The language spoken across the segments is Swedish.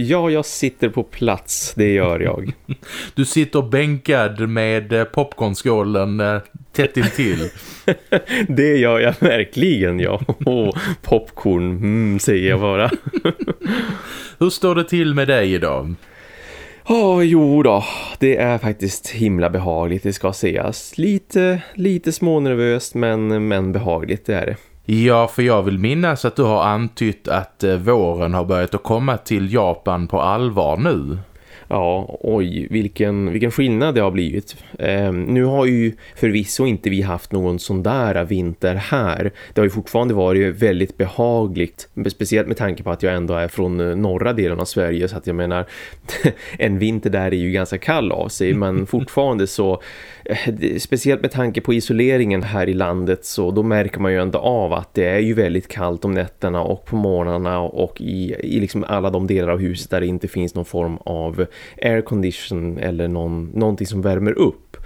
Ja, jag sitter på plats, det gör jag. Du sitter bänkad med eh, popcornskålen eh, tätt intill. det gör jag verkligen, ja. Oh, popcorn, mm, säger jag bara. Hur står det till med dig idag? Oh, jo då, det är faktiskt himla behagligt, det ska sägas. Lite, lite smånervöst, men, men behagligt det är det. Ja, för jag vill minnas att du har antytt att eh, våren har börjat att komma till Japan på allvar nu. Ja, oj, vilken, vilken skillnad det har blivit. Eh, nu har ju förvisso inte vi haft någon sån där vinter här. Det har ju fortfarande varit väldigt behagligt. Speciellt med tanke på att jag ändå är från eh, norra delen av Sverige. Så att jag menar, en vinter där är ju ganska kall av sig. Men fortfarande så, speciellt med tanke på isoleringen här i landet. Så då märker man ju ändå av att det är ju väldigt kallt om nätterna och på morgnarna. Och i, i liksom alla de delar av huset där det inte finns någon form av aircondition eller någon, någonting som värmer upp.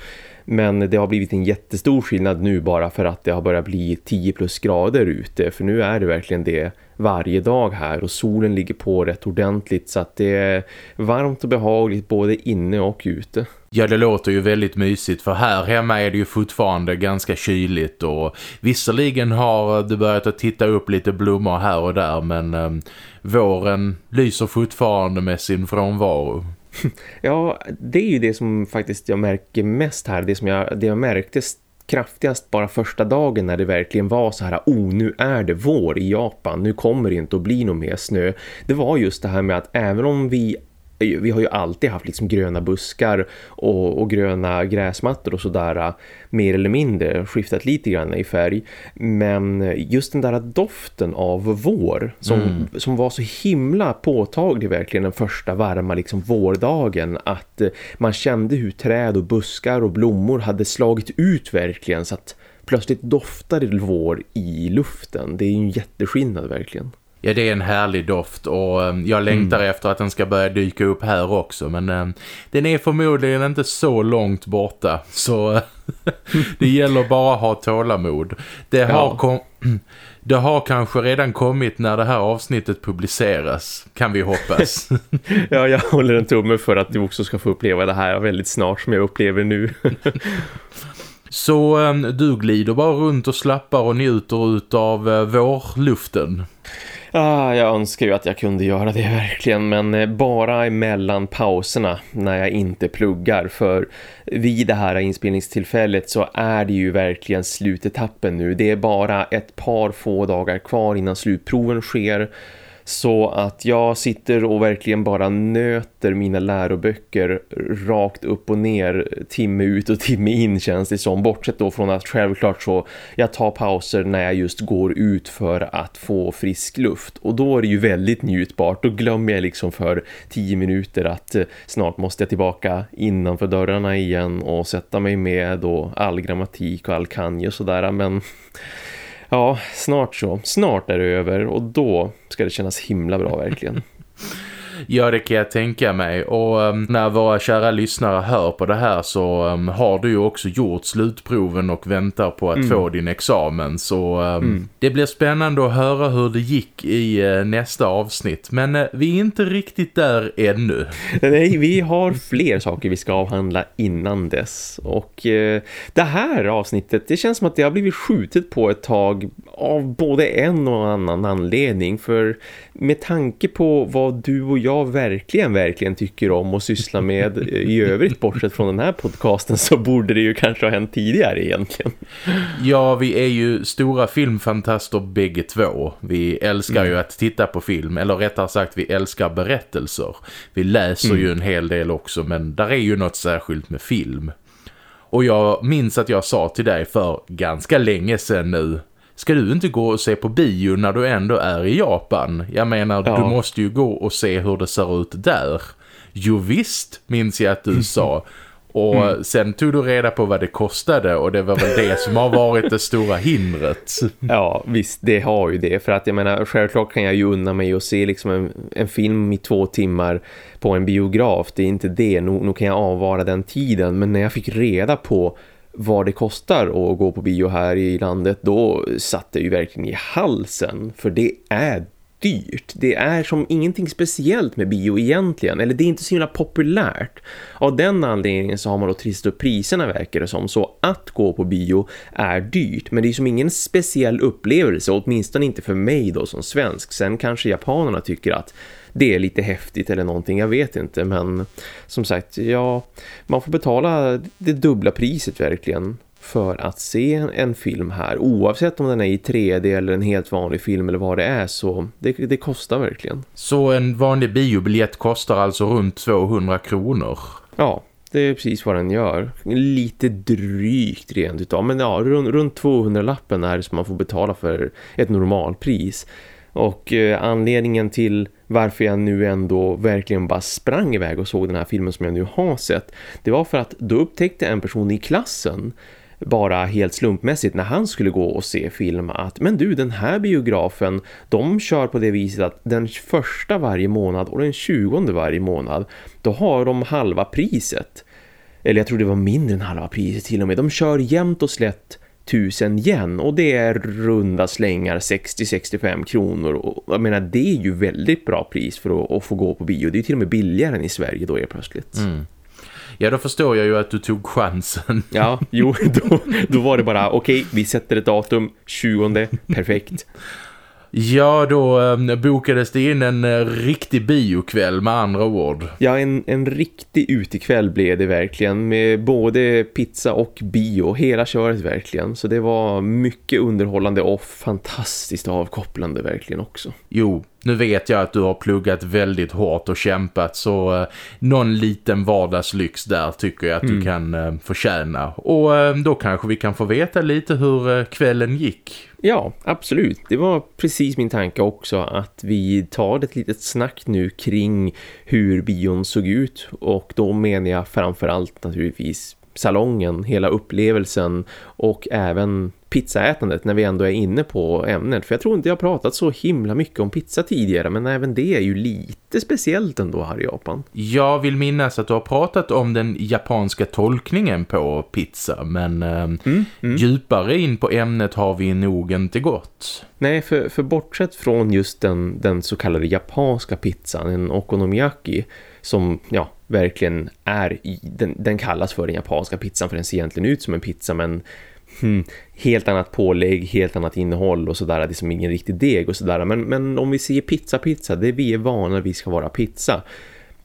Men det har blivit en jättestor skillnad nu bara för att det har börjat bli 10 plus grader ute. För nu är det verkligen det varje dag här och solen ligger på rätt ordentligt så att det är varmt och behagligt både inne och ute. Ja, det låter ju väldigt mysigt för här hemma är det ju fortfarande ganska kyligt och visserligen har det börjat att titta upp lite blommor här och där men eh, våren lyser fortfarande med sin frånvaro. Ja, det är ju det som faktiskt jag märker mest här. Det som jag, det jag märkte kraftigast bara första dagen när det verkligen var så här, oh nu är det vår i Japan, nu kommer det inte att bli någon mer snö. Det var just det här med att även om vi vi har ju alltid haft liksom gröna buskar och, och gröna gräsmattor och sådär mer eller mindre skiftat lite grann i färg. Men just den där doften av vår som, mm. som var så himla påtaglig verkligen den första varma liksom vårdagen att man kände hur träd och buskar och blommor hade slagit ut verkligen så att plötsligt doftade vår i luften. Det är ju en jätteskillnad verkligen. Ja, det är en härlig doft och um, jag längtar mm. efter att den ska börja dyka upp här också. Men um, den är förmodligen inte så långt borta. Så det gäller bara att ha tålamod. Det ja. har, kom det har kanske redan kommit när det här avsnittet publiceras, kan vi hoppas. ja, jag håller en tumme för att du också ska få uppleva det här väldigt snart som jag upplever nu. Så um, du glider bara runt och slappar och njuter av vårluften. Ah, jag önskar ju att jag kunde göra det verkligen men eh, bara emellan pauserna när jag inte pluggar för vid det här inspelningstillfället så är det ju verkligen slutetappen nu. Det är bara ett par få dagar kvar innan slutproven sker så att jag sitter och verkligen bara nöter mina läroböcker rakt upp och ner timme ut och timme in känns det som. Bortsett då från att självklart så jag tar pauser när jag just går ut för att få frisk luft. Och då är det ju väldigt njutbart. Då glömmer jag liksom för tio minuter att eh, snart måste jag tillbaka innanför dörrarna igen och sätta mig med då all grammatik och all kanje och sådär. Men Ja, snart så. Snart är det över och då ska det kännas himla bra verkligen. Ja, det kan jag tänka mig. Och um, när våra kära lyssnare hör på det här så um, har du ju också gjort slutproven och väntar på att mm. få din examen. Så um, mm. det blir spännande att höra hur det gick i uh, nästa avsnitt. Men uh, vi är inte riktigt där ännu. Nej, vi har fler saker vi ska avhandla innan dess. Och uh, det här avsnittet, det känns som att det har blivit skjutet på ett tag av både en och annan anledning. För med tanke på vad du och jag verkligen, verkligen tycker om och syssla med i övrigt bortsett från den här podcasten så borde det ju kanske ha hänt tidigare egentligen. Ja, vi är ju stora filmfantaster bägge två. Vi älskar mm. ju att titta på film, eller rättare sagt vi älskar berättelser. Vi läser mm. ju en hel del också, men där är ju något särskilt med film. Och jag minns att jag sa till dig för ganska länge sedan nu Ska du inte gå och se på bio när du ändå är i Japan? Jag menar, ja. du måste ju gå och se hur det ser ut där. Jo visst, minns jag att du sa. Och mm. sen tog du reda på vad det kostade och det var väl det som har varit det stora hindret. Ja, visst, det har ju det. För att jag menar, självklart kan jag ju unna mig och se liksom en, en film i två timmar på en biograf. Det är inte det, nog kan jag avvara den tiden. Men när jag fick reda på vad det kostar att gå på bio här i landet, då satt det ju verkligen i halsen. För det är dyrt. Det är som ingenting speciellt med bio egentligen. Eller det är inte så himla populärt. Av den anledningen så har man då trist upp priserna verkar det som. Så att gå på bio är dyrt. Men det är som ingen speciell upplevelse. Åtminstone inte för mig då som svensk. Sen kanske japanerna tycker att det är lite häftigt eller någonting, jag vet inte. Men som sagt, ja, man får betala det dubbla priset verkligen för att se en film här. Oavsett om den är i 3D eller en helt vanlig film eller vad det är så det, det kostar verkligen. Så en vanlig biobiljett kostar alltså runt 200 kronor? Ja, det är precis vad den gör. Lite drygt rent utav. Men ja, runt, runt 200-lappen är det som man får betala för ett normalpris. Och eh, anledningen till varför jag nu ändå verkligen bara sprang iväg och såg den här filmen som jag nu har sett. Det var för att då upptäckte en person i klassen bara helt slumpmässigt när han skulle gå och se film att men du den här biografen de kör på det viset att den första varje månad och den tjugonde varje månad då har de halva priset eller jag tror det var mindre än halva priset till och med de kör jämnt och slätt tusen yen och det är runda slängar 60-65 kronor och jag menar det är ju väldigt bra pris för att, att, få gå på bio det är till och med billigare än i Sverige då är plötsligt. Mm. Ja, då förstår jag ju att du tog chansen. Ja, jo, då, då var det bara, okej, okay, vi sätter ett datum, 20, perfekt. Ja, då eh, bokades det in en eh, riktig biokväll med andra ord. Ja, en, en riktig utekväll blev det verkligen med både pizza och bio, hela köret verkligen. Så det var mycket underhållande och fantastiskt avkopplande verkligen också. Jo, nu vet jag att du har pluggat väldigt hårt och kämpat så eh, någon liten vardagslyx där tycker jag att mm. du kan eh, förtjäna. Och eh, då kanske vi kan få veta lite hur eh, kvällen gick. Ja, absolut. Det var precis min tanke också att vi tar ett litet snack nu kring hur bion såg ut och då menar jag framförallt naturligtvis salongen, hela upplevelsen och även pizzaätandet när vi ändå är inne på ämnet. För jag tror inte jag har pratat så himla mycket om pizza tidigare men även det är ju lite speciellt ändå här i Japan. Jag vill minnas att du har pratat om den japanska tolkningen på pizza men eh, mm, mm. djupare in på ämnet har vi nog inte gått. Nej, för, för bortsett från just den, den så kallade japanska pizzan, en okonomiyaki som ja, verkligen är, den, den kallas för den japanska pizzan för den ser egentligen ut som en pizza men hmm, helt annat pålägg, helt annat innehåll och sådär, det är som ingen riktig deg och sådär. Men, men om vi ser pizza, pizza, det vi är vana vi ska vara pizza.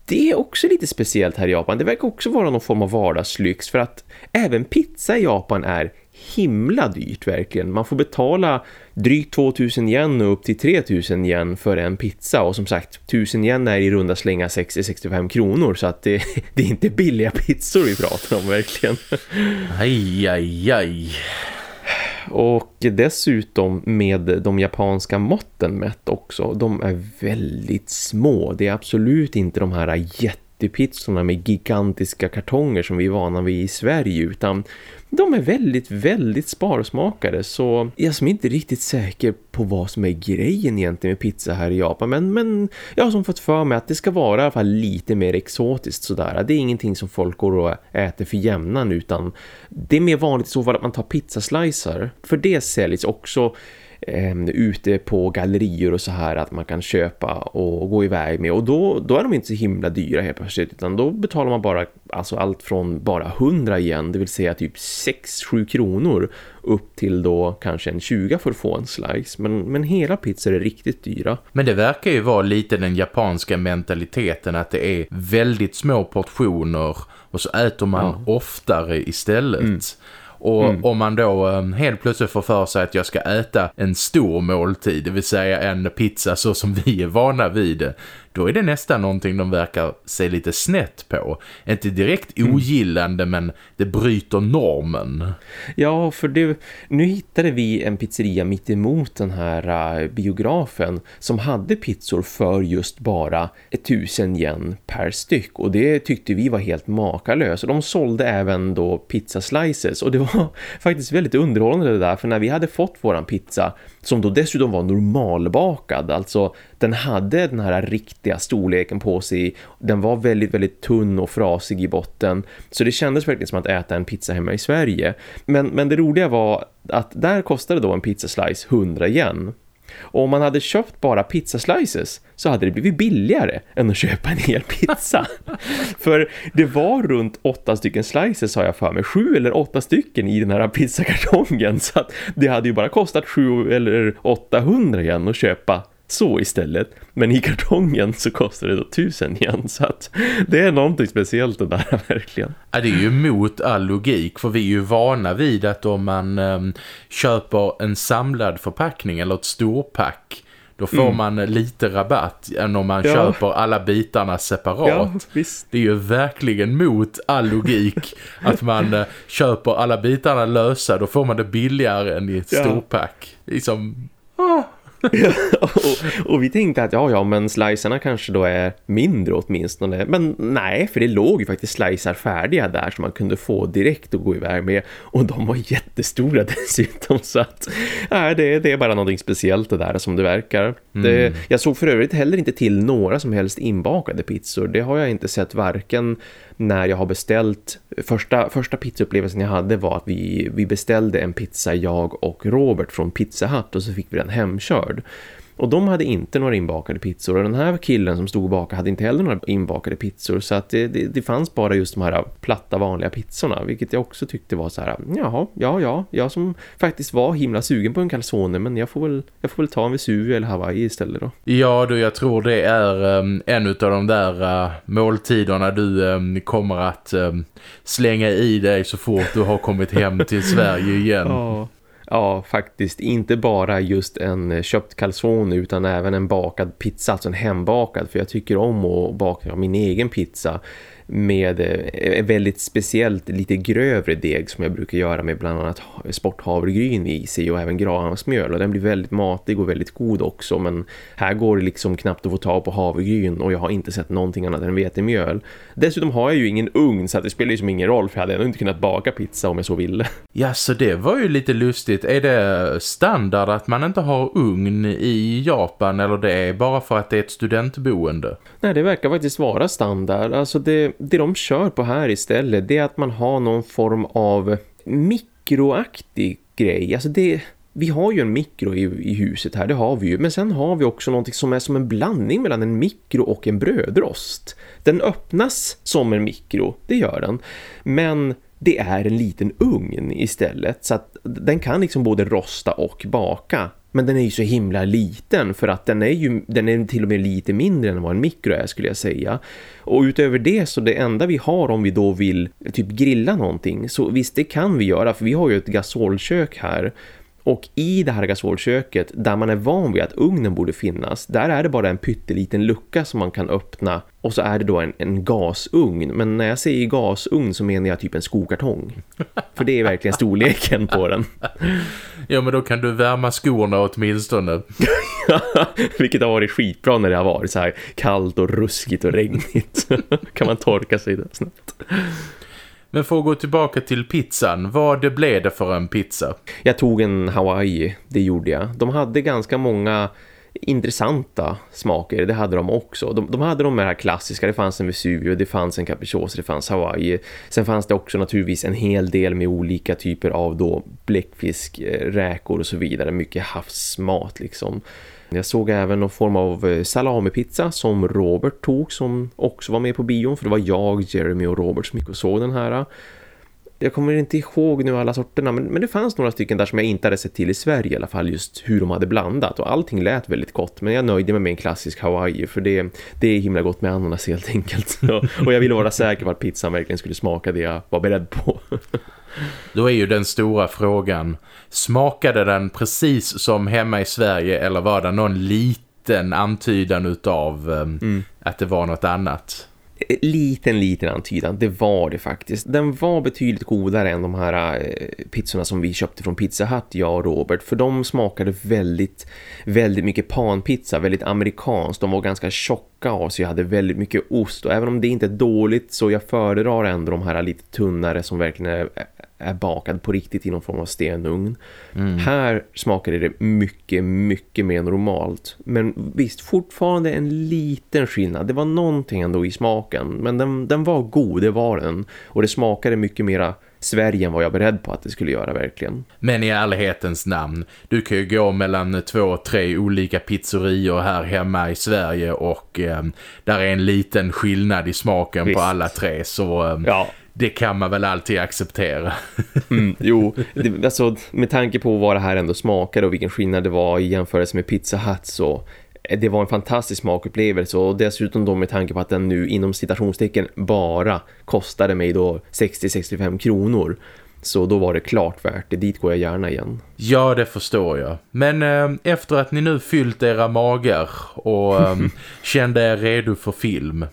Det är också lite speciellt här i Japan. Det verkar också vara någon form av vardagslyx för att även pizza i Japan är himla dyrt verkligen. Man får betala drygt 2000 yen och upp till 3000 yen för en pizza och som sagt 1000 yen är i runda slänga 60-65 kronor så att det, det, är inte billiga pizzor vi pratar om verkligen. Aj, aj, aj. Och dessutom med de japanska måtten mätt också. De är väldigt små. Det är absolut inte de här jättepizzorna med gigantiska kartonger som vi är vana vid i Sverige utan de är väldigt, väldigt sparsmakade så jag är inte riktigt säker på vad som är grejen egentligen med pizza här i Japan men, men jag har som fått för mig att det ska vara i alla fall lite mer exotiskt sådär. Det är ingenting som folk går och äter för jämnan utan det är mer vanligt i så fall att man tar pizzaslicer för det säljs också eh, ute på gallerier och så här att man kan köpa och gå iväg med och då, då är de inte så himla dyra helt plötsligt utan då betalar man bara alltså allt från bara 100 igen det vill säga typ 6-7 kronor upp till då kanske en 20 för att få en slice men, men hela pizzor är riktigt dyra. Men det verkar ju vara lite den japanska mentaliteten att det är väldigt små portioner och så äter man ja. oftare istället. Mm. Och Mm. om man då eh, helt plötsligt får för sig att jag ska äta en stor måltid, det vill säga en pizza så som vi är vana vid, då är det nästan någonting de verkar se lite snett på. Inte direkt Mm. ogillande men det bryter normen. Ja, för det, nu hittade vi en pizzeria mitt emot den här äh, biografen som hade pizzor för just bara 1000 yen per styck och det tyckte vi var helt makalöst och de sålde även då pizza slices och det var faktiskt väldigt underhållande det där för när vi hade fått våran pizza som då dessutom var normalbakad, alltså den hade den här riktiga storleken på sig, den var väldigt väldigt tunn och frasig i botten så det kändes verkligen som att äta en pizza hemma i Sverige. Men, men det roliga var att där kostade då en pizzaslice 100 yen och om man hade köpt bara pizza slices så hade det blivit billigare än att köpa en hel pizza. för det var runt åtta stycken slices har jag för mig. Sju eller åtta stycken i den här pizzakartongen. Så att det hade ju bara kostat sju eller 800 igen att köpa så istället. Men i kartongen så kostar det då tusen igen. Så att det är någonting speciellt det där verkligen. Ja, det är ju mot all logik för vi är ju vana vid att om man ehm, köper en samlad förpackning eller ett storpack då får man lite rabatt än om man Ja. köper alla bitarna separat. visst. Det är ju verkligen mot all logik att man eh, köper alla bitarna lösa, då får man det billigare än i ett Ja. storpack. Liksom, och, och vi tänkte att ja, ja, men slicerna kanske då är mindre åtminstone. Men nej, för det låg ju faktiskt slicer färdiga där som man kunde få direkt och gå iväg med. Och de var jättestora dessutom så att nej, det, det är bara någonting speciellt det där som det verkar. Det, jag såg för övrigt heller inte till några som helst inbakade pizzor. Det har jag inte sett varken när jag har beställt första, första pizzaupplevelsen jag hade var att vi, vi beställde en pizza jag och Robert från Pizza Hut och så fick vi den hemkörd. Och de hade inte några inbakade pizzor och den här killen som stod och bakade hade inte heller några inbakade pizzor så att det, det, det fanns bara just de här platta vanliga pizzorna vilket jag också tyckte var så här jaha, ja, ja, jag som faktiskt var himla sugen på en calzone men jag får väl, jag får väl ta en Vesuvio eller Hawaii istället då. ja, då jag tror det är um, en av de där uh, måltiderna du um, kommer att um, slänga i dig så fort du har kommit hem till Sverige igen. Ja. Ja, faktiskt. Inte bara just en eh, köpt calzone utan även en bakad pizza, alltså en hembakad. För jag tycker om att baka min egen pizza med eh, väldigt speciellt lite grövre deg som jag brukar göra med bland annat sporthavregryn i sig och även grahamsmjöl och den blir väldigt matig och väldigt god också men här går det liksom knappt att få ta på havregryn och jag har inte sett någonting annat än vetemjöl. Dessutom har jag ju ingen ugn så att det spelar ju som ingen roll för jag hade ändå inte kunnat baka pizza om jag så ville. Ja, så det var ju lite lustigt. Är det standard att man inte har ugn i Japan eller det är bara för att det är ett studentboende? Nej, det verkar faktiskt vara standard. Alltså det, det de kör på här istället det är att man har någon form av mikroaktig grej. Alltså det... Vi har ju en mikro i, i huset här, det har vi ju. Men sen har vi också något som är som en blandning mellan en mikro och en brödrost. Den öppnas som en mikro, det gör den. Men det är en liten ugn istället. Så att den kan liksom både rosta och baka. Men den är ju så himla liten för att den är ju den är till och med lite mindre än vad en mikro är skulle jag säga. Och utöver det så det enda vi har om vi då vill typ grilla någonting så visst det kan vi göra för vi har ju ett gasolkök här. Och i det här gasolköket där man är van vid att ugnen borde finnas där är det bara en pytteliten lucka som man kan öppna och så är det då en, en gasugn. Men när jag säger gasugn så menar jag typ en skokartong. För det är verkligen storleken på den. Ja, men då kan du värma skorna åtminstone. Vilket har varit skitbra när det har varit så här kallt och ruskigt och regnigt. kan man torka sig där snabbt. Men för att gå tillbaka till pizzan, vad blev det för en pizza? Jag tog en Hawaii, det gjorde jag. De hade ganska många intressanta smaker, det hade de också. De, de hade de här klassiska, det fanns en Vesuvio, det fanns en Capricciosa, det fanns Hawaii. Sen fanns det också naturligtvis en hel del med olika typer av då bläckfisk, eh, räkor och så vidare. Mycket havsmat liksom. Jag såg även någon form av eh, salamipizza som Robert tog som också var med på bion för det var jag, Jeremy och Robert som gick och såg den här. Jag kommer inte ihåg nu alla sorterna men, men det fanns några stycken där som jag inte hade sett till i Sverige i alla fall just hur de hade blandat och allting lät väldigt gott men jag nöjde mig med en klassisk Hawaii för det, det är himla gott med ananas helt enkelt och, och jag ville vara säker på att pizzan verkligen skulle smaka det jag var beredd på. Då är ju den stora frågan, smakade den precis som hemma i Sverige eller var det någon liten antydan utav um, mm. att det var något annat? Liten, liten antydan. Det var det faktiskt. Den var betydligt godare än de här eh, pizzorna som vi köpte från Pizza Hut, jag och Robert. För de smakade väldigt, väldigt mycket panpizza, väldigt amerikanskt. De var ganska tjocka av sig, jag hade väldigt mycket ost. Och även om det inte är dåligt så jag föredrar ändå de här lite tunnare som verkligen är, är bakad på riktigt i någon form av stenugn. Mm. Här smakade det mycket, mycket mer normalt. Men visst, fortfarande en liten skillnad. Det var någonting ändå i smaken. Men den, den var god, det var den. Och det smakade mycket mera Sverige än vad jag beredd på att det skulle göra verkligen. Men i ärlighetens namn, du kan ju gå mellan två, tre olika pizzerior här hemma i Sverige och eh, där är en liten skillnad i smaken Visst. på alla tre så eh, ja det kan man väl alltid acceptera. mm, jo, det, alltså, med tanke på vad det här ändå smakade och vilken skillnad det var i jämförelse med Pizza Hut så eh, det var en fantastisk smakupplevelse och dessutom då med tanke på att den nu inom citationstecken bara kostade mig då 60-65 kronor så då var det klart värt det. Dit går jag gärna igen. Ja, det förstår jag. Men eh, efter att ni nu fyllt era magar och eh, kände er redo för film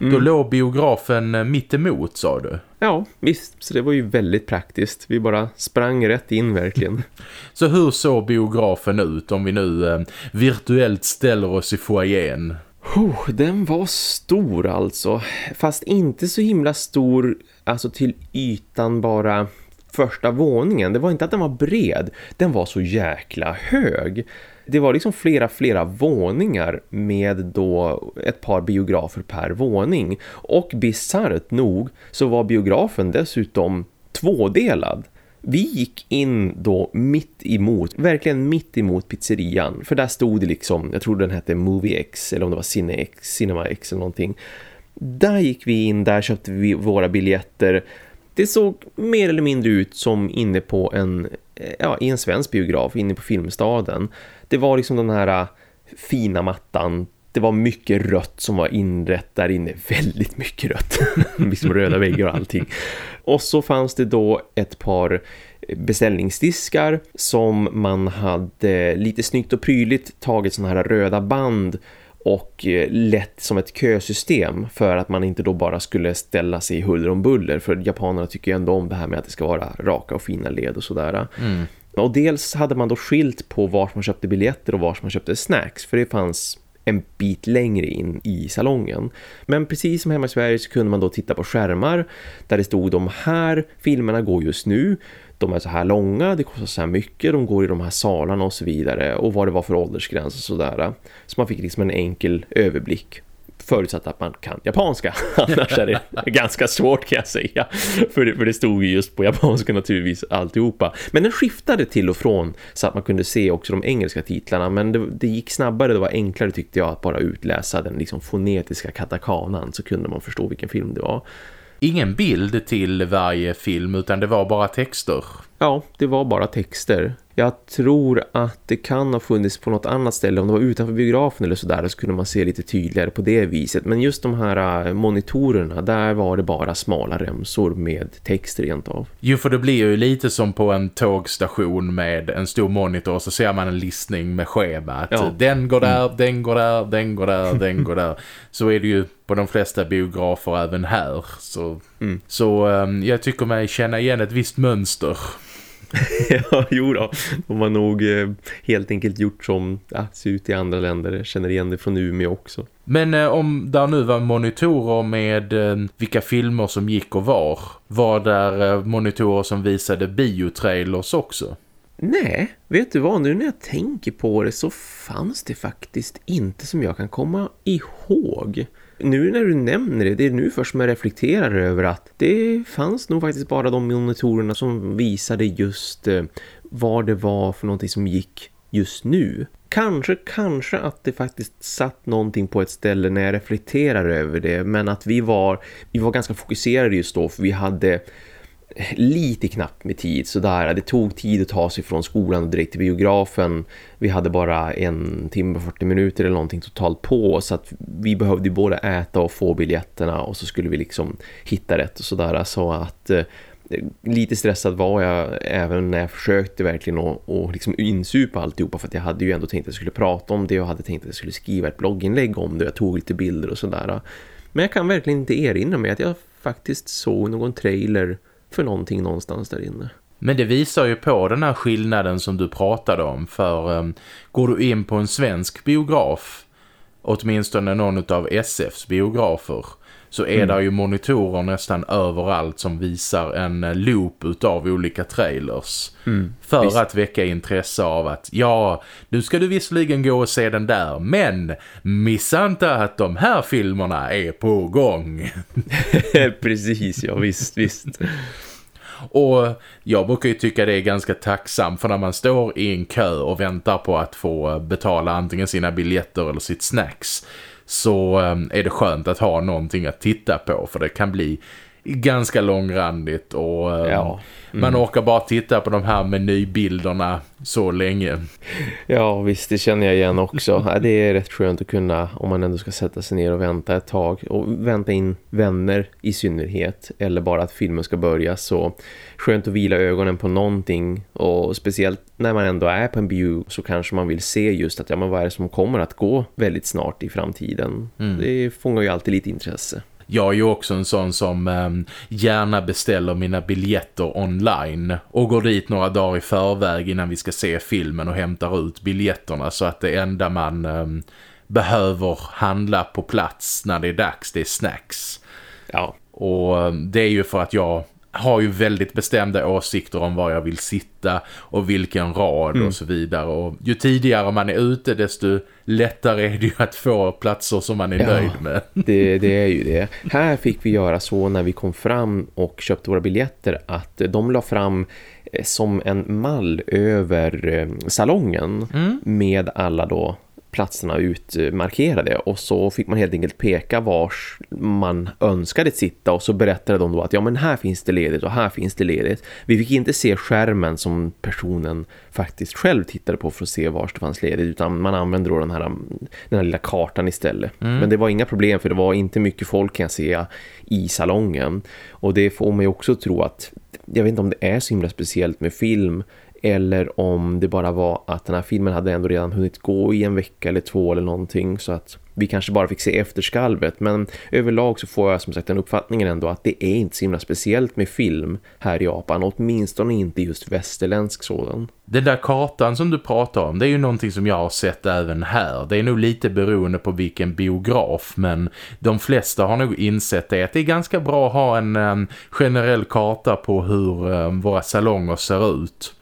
Mm. Då låg biografen eh, mitt emot, sa du? Ja, visst. Så det var ju väldigt praktiskt. Vi bara sprang rätt in verkligen. så hur såg biografen ut om vi nu eh, virtuellt ställer oss i foajén? Oh, den var stor alltså. Fast inte så himla stor alltså till ytan bara första våningen. Det var inte att den var bred. Den var så jäkla hög det var liksom flera, flera våningar med då ett par biografer per våning. Och bizarrt nog så var biografen dessutom tvådelad. Vi gick in då mitt emot, verkligen mitt emot pizzerian. För där stod det liksom, jag tror den hette Movie X eller om det var Cine X, Cinema X eller någonting. Där gick vi in, där köpte vi våra biljetter. Det såg mer eller mindre ut som inne på en, eh, ja, i en svensk biograf, inne på Filmstaden det var liksom den här äh, fina mattan det var mycket rött som var inrätt där inne. Väldigt mycket rött. liksom röda väggar och allting. Och så fanns det då ett par eh, beställningsdiskar som man hade lite snyggt och prydligt tagit sådana här röda band och eh, lätt som ett kösystem för att man inte då bara skulle ställa sig i huller om buller för japanerna tycker ju ändå om det här med att det ska vara raka och fina led och sådär. Mm. Och dels hade man då skilt på var man köpte biljetter och var man köpte snacks. För det fanns en bit längre in i salongen. Men precis som hemma i Sverige så kunde man då titta på skärmar där det stod de här filmerna går just nu. De är så här långa, det kostar så här mycket, de går i de här salarna och så vidare. Och vad det var för åldersgräns och sådär. Så man fick liksom en enkel överblick förutsatt att man kan japanska. Annars är det ganska svårt kan jag säga. För det, för det stod ju just på japanska naturligtvis alltihopa. Men den skiftade till och från så att man kunde se också de engelska titlarna. Men det, det gick snabbare, det var enklare tyckte jag att bara utläsa den liksom fonetiska katakanan så kunde man förstå vilken film det var. Ingen bild till varje film utan det var bara texter. Ja, det var bara texter. Jag tror att det kan ha funnits på något annat ställe. Om det var utanför biografen eller sådär så kunde man se lite tydligare på det viset. Men just de här äh, monitorerna, där var det bara smala remsor med text rent av. Jo, för det blir ju lite som på en tågstation med en stor monitor så ser man en listning med schema. Att ja. Den går där, mm. den går där, den går där, den går där. Så är det ju på de flesta biografer även här. Så, mm. så um, jag tycker mig känna igen ett visst mönster. ja, jo då. De har nog eh, helt enkelt gjort som ja, ser ut i andra länder. Jag känner igen det från Umeå också. Men eh, om där nu var monitorer med eh, vilka filmer som gick och var, var där eh, monitorer som visade biotrailers också? Nej, vet du vad? Nu när jag tänker på det så fanns det faktiskt inte som jag kan komma ihåg nu när du nämner det, det är nu först som jag reflekterar över att det fanns nog faktiskt bara de monitorerna som visade just eh, vad det var för någonting som gick just nu. Kanske, kanske att det faktiskt satt någonting på ett ställe när jag reflekterar över det. Men att vi var, vi var ganska fokuserade just då för vi hade lite knappt med tid sådär. Det tog tid att ta sig från skolan och direkt till biografen. Vi hade bara en timme och 40 minuter eller någonting totalt på så att vi behövde både äta och få biljetterna och så skulle vi liksom hitta rätt och sådär. Så att eh, lite stressad var jag även när jag försökte verkligen att, att liksom insupa alltihopa för att jag hade ju ändå tänkt att jag skulle prata om det och hade tänkt att jag skulle skriva ett blogginlägg om det. Jag tog lite bilder och sådär. Men jag kan verkligen inte erinra mig att jag faktiskt såg någon trailer för någonting någonstans där inne. Men det visar ju på den här skillnaden som du pratade om för um, går du in på en svensk biograf åtminstone någon av SFs biografer så är mm. det ju monitorer nästan överallt som visar en eh, loop utav olika trailers. Mm. För Visst. att väcka intresse av att ja, nu ska du visserligen gå och se den där, men missa inte att de här filmerna är på gång. Precis, ja visst, visst. Och jag brukar ju tycka det är ganska tacksamt för när man står i en kö och väntar på att få betala antingen sina biljetter eller sitt snacks så ehm, är det skönt att ha någonting att titta på för det kan bli ganska långrandigt och ehm, ja. mm. man orkar bara titta på de här menybilderna så länge. Ja visst, det känner jag igen också. det är rätt skönt att kunna, om man ändå ska sätta sig ner och vänta ett tag och vänta in vänner i synnerhet eller bara att filmen ska börja så skönt att vila ögonen på någonting och speciellt när man ändå är på en bio så kanske man vill se just att ja men vad är det som kommer att gå väldigt snart i framtiden. Mm. Det fångar ju alltid lite intresse. Jag är ju också en sån som eh, gärna beställer mina biljetter online och går dit några dagar i förväg innan vi ska se filmen och hämtar ut biljetterna så att det enda man eh, behöver handla på plats när det är dags det är snacks. Ja. Och ehm, det är ju för att jag har ju väldigt bestämda åsikter om var jag vill sitta och vilken rad mm. och så vidare. Och ju tidigare man är ute desto lättare är det ju att få platser som man är ja, nöjd med. Det, det är ju det. Här fick vi göra så när vi kom fram och köpte våra biljetter att de la fram eh, som en mall över eh, salongen mm. med alla då platserna utmarkerade och så fick man helt enkelt peka vars man önskade sitta och så berättade de då att ja men här finns det ledigt och här finns det ledigt. Vi fick inte se skärmen som personen faktiskt själv tittade på för att se vars det fanns ledigt utan man använde då den här, den här lilla kartan istället. Mm. Men det var inga problem för det var inte mycket folk kan jag säga i salongen och det får mig också tro att jag vet inte om det är så himla speciellt med film eller om det bara var att den här filmen hade ändå redan hunnit gå i en vecka eller två eller någonting så att vi kanske bara fick se efterskalvet. Men överlag så får jag som sagt den uppfattningen ändå att det är inte så himla speciellt med film här i Japan. Åtminstone inte just västerländsk sådan. Den där kartan som du pratar om, det är ju någonting som jag har sett även här. Det är nog lite beroende på vilken biograf, men de flesta har nog insett det. Att det är ganska bra att ha en en generell karta på hur um, våra salonger ser ut.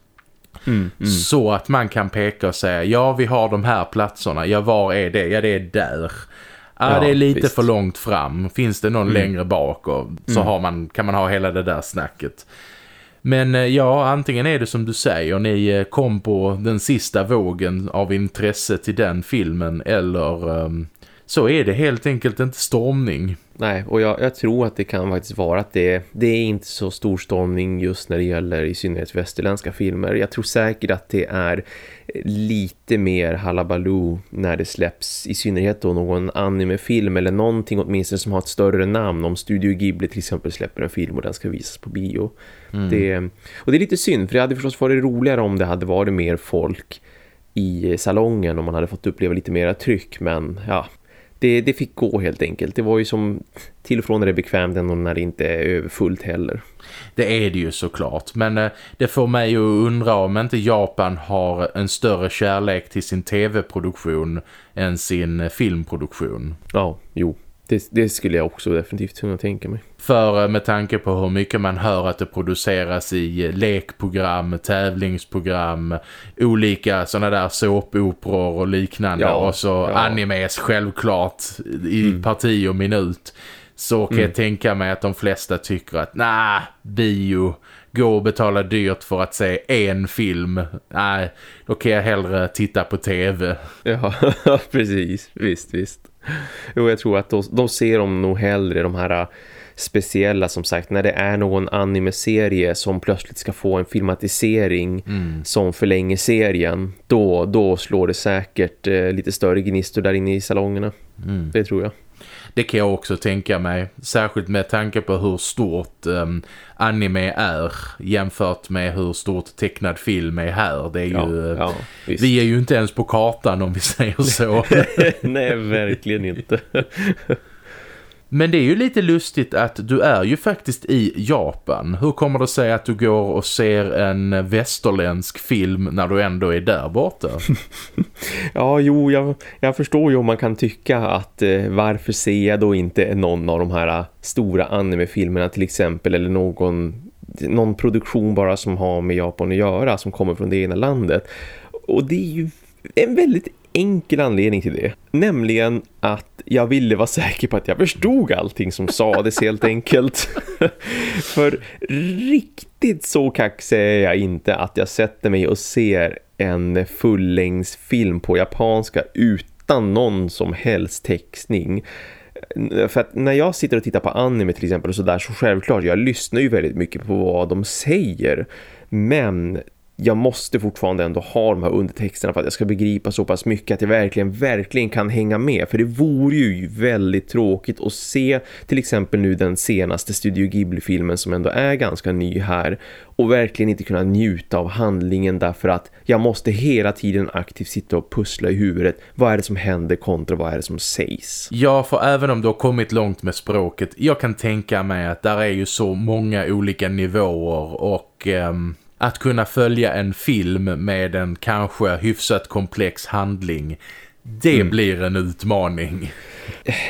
Mm, mm. Så att man kan peka och säga, ja vi har de här platserna, ja var är det? Ja det är där. Ja, ja det är lite visst. för långt fram. Finns det någon mm. längre bak och så mm. har man, kan man ha hela det där snacket. Men eh, ja, antingen är det som du säger, ni eh, kom på den sista vågen av intresse till den filmen eller um, så är det helt enkelt inte stormning. Nej, och jag, jag, tror att det kan faktiskt vara att det, det är inte så stor stormning just när det gäller i synnerhet västerländska filmer. Jag tror säkert att det är lite mer halabaloo när det släpps i synnerhet då någon animefilm eller någonting åtminstone som har ett större namn. Om Studio Ghibli till exempel släpper en film och den ska visas på bio. Mm. Det, och det är lite synd för det hade förstås varit roligare om det hade varit mer folk i salongen om man hade fått uppleva lite mera tryck men ja, det, det fick gå helt enkelt. Det var ju som till och från när det är bekvämt än när det inte är överfullt heller. Det är det ju såklart. Men eh, det får mig att undra om inte Japan har en större kärlek till sin tv-produktion än sin eh, filmproduktion. Ja, jo. Det, det, skulle jag också definitivt kunna tänka mig. För eh, med tanke på hur mycket man hör att det produceras i eh, lekprogram, tävlingsprogram, olika sådana där såpoperor och liknande. Ja, och så ja. animes självklart i mm. parti och minut. Så kan mm. jag tänka mig att de flesta tycker att nej, bio, gå och betala dyrt för att se en film. Nej, då kan jag hellre titta på tv. Ja, precis. Visst, visst. Jo, jag tror att de, de ser dem nog hellre, de här speciella som sagt när det är någon anime-serie som plötsligt ska få en filmatisering Mm. som förlänger serien då, då slår det säkert eh, lite större gnistor där inne i salongerna. Mm. Det tror jag. Det kan jag också tänka mig. Särskilt med tanke på hur stort um, anime är jämfört med hur stort tecknad film är här. Det är ju, Ja, ja, vi är ju inte ens på kartan om vi säger så. Nej, verkligen inte. Men det är ju lite lustigt att du är ju faktiskt i Japan. Hur kommer det sig att du går och ser en västerländsk film när du ändå är där borta? Ja, jo, jag, jag förstår ju om man kan tycka att eh, varför ser jag då inte någon av de här eh, stora animefilmerna till exempel eller någon, någon produktion bara som har med Japan att göra som kommer från det ena landet. Och det är ju en väldigt enkel anledning till det. Nämligen att jag ville vara säker på att jag förstod allting som sades helt enkelt. För riktigt så kaxig är jag inte att jag sätter mig och ser en fullängdsfilm på japanska utan någon som helst textning. För att när jag sitter och tittar på anime till exempel och sådär så självklart, jag lyssnar ju väldigt mycket på vad de säger. Men jag måste fortfarande ändå ha de här undertexterna för att jag ska begripa så pass mycket att jag verkligen, verkligen kan hänga med. För det vore ju väldigt tråkigt att se till exempel nu den senaste Studio Ghibli-filmen som ändå är ganska ny här och verkligen inte kunna njuta av handlingen därför att jag måste hela tiden aktivt sitta och pussla i huvudet. Vad är det som händer kontra vad är det som sägs? Ja, för även om du har kommit långt med språket, jag kan tänka mig att där är ju så många olika nivåer och ehm, att kunna följa en film med en kanske hyfsat komplex handling, det blir en utmaning.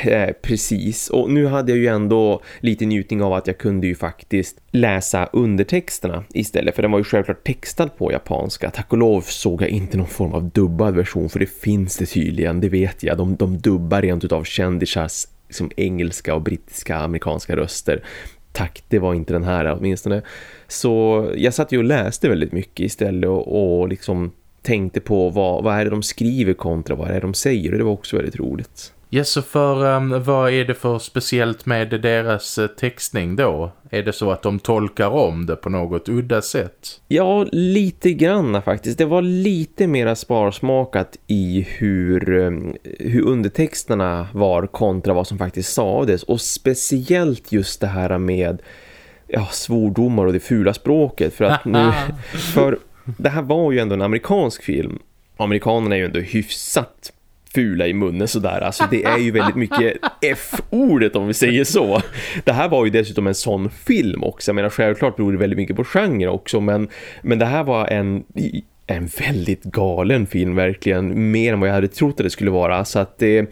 Eh, precis, och nu hade jag ju ändå lite njutning av att jag kunde ju faktiskt läsa undertexterna istället för den var ju självklart textad på japanska. Tack och lov såg jag inte någon form av dubbad version för det finns det tydligen, det vet jag. De, de dubbar rent utav kändisars liksom engelska och brittiska amerikanska röster. Tack, det var inte den här åtminstone. Så jag satt ju och läste väldigt mycket istället och, och liksom tänkte på vad, vad är det de skriver kontra vad är det de säger och det var också väldigt roligt. Ja, så för um, vad är det för speciellt med deras uh, textning då? Är det så att de tolkar om det på något udda sätt? Ja, lite granna faktiskt. Det var lite mera sparsmakat i hur, um, hur undertexterna var kontra vad som faktiskt sades. Och speciellt just det här med ja, svordomar och det fula språket. För att nu, för det här var ju ändå en amerikansk film. Amerikanerna är ju ändå hyfsat fula i munnen sådär. Alltså det är ju väldigt mycket F-ordet om vi säger så. Det här var ju dessutom en sån film också. Jag menar självklart beror det väldigt mycket på genre också. Men, men det här var en en väldigt galen film verkligen, mer än vad jag hade trott att det skulle vara. Så att eh,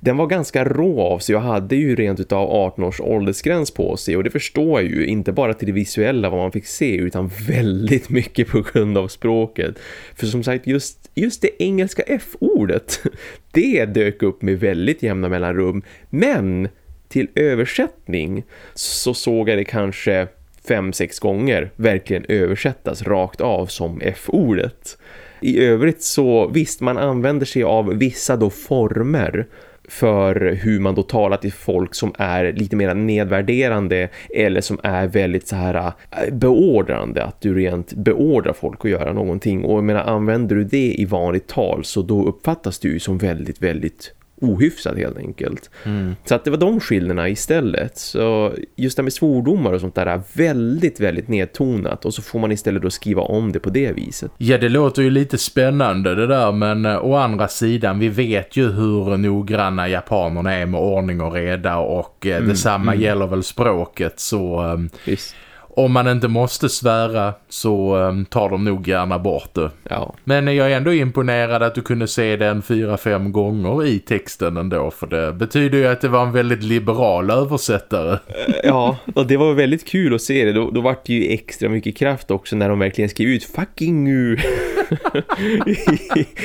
den var ganska rå av sig, jag hade ju rent utav 18 års åldersgräns på sig. Och det förstår jag ju, inte bara till det visuella vad man fick se utan väldigt mycket på grund av språket. För som sagt just, just det engelska F-ordet det dök upp med väldigt jämna mellanrum. Men till översättning så såg jag det kanske fem, sex gånger verkligen översättas rakt av som F-ordet. I övrigt så visst, man använder sig av vissa då former för hur man då talar till folk som är lite mer nedvärderande eller som är väldigt så här eh, beordrande, att du rent beordrar folk att göra någonting och jag menar, använder du det i vanligt tal så då uppfattas du som väldigt, väldigt ohyfsat helt enkelt. Mm. Så att det var de skillnaderna istället. Så just det med svordomar och sånt där är väldigt, väldigt nedtonat. Och så får man istället då skriva om det på det viset. Ja, det låter ju lite spännande det där. Men eh, å andra sidan, vi vet ju hur noggranna japanerna är med ordning och reda. Och eh, Mm, detsamma mm. gäller väl språket. Så eh, Visst. Om man inte måste svära så eh, tar de nog gärna bort det. Ja. Men jag är ändå imponerad att du kunde se den fyra, fem gånger i texten ändå. För det betyder ju att det var en väldigt liberal översättare. Ja, och det var väldigt kul att se det. Då, då var det ju extra mycket kraft också när de verkligen skrev ut fucking nu.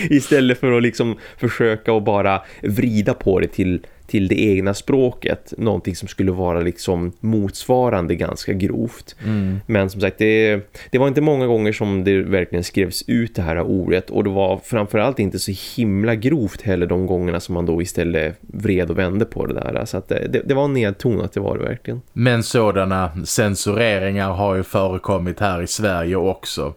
Istället för att liksom försöka att bara vrida på det till till det egna språket. Någonting som skulle vara liksom motsvarande ganska grovt. Mm. Men som sagt, det, det var inte många gånger som det verkligen skrevs ut det här ordet. Och det var framförallt inte så himla grovt heller de gångerna som man då istället vred och vände på det där. Så att det, det var nedtonat, det var det verkligen. Men sådana censureringar har ju förekommit här i Sverige också.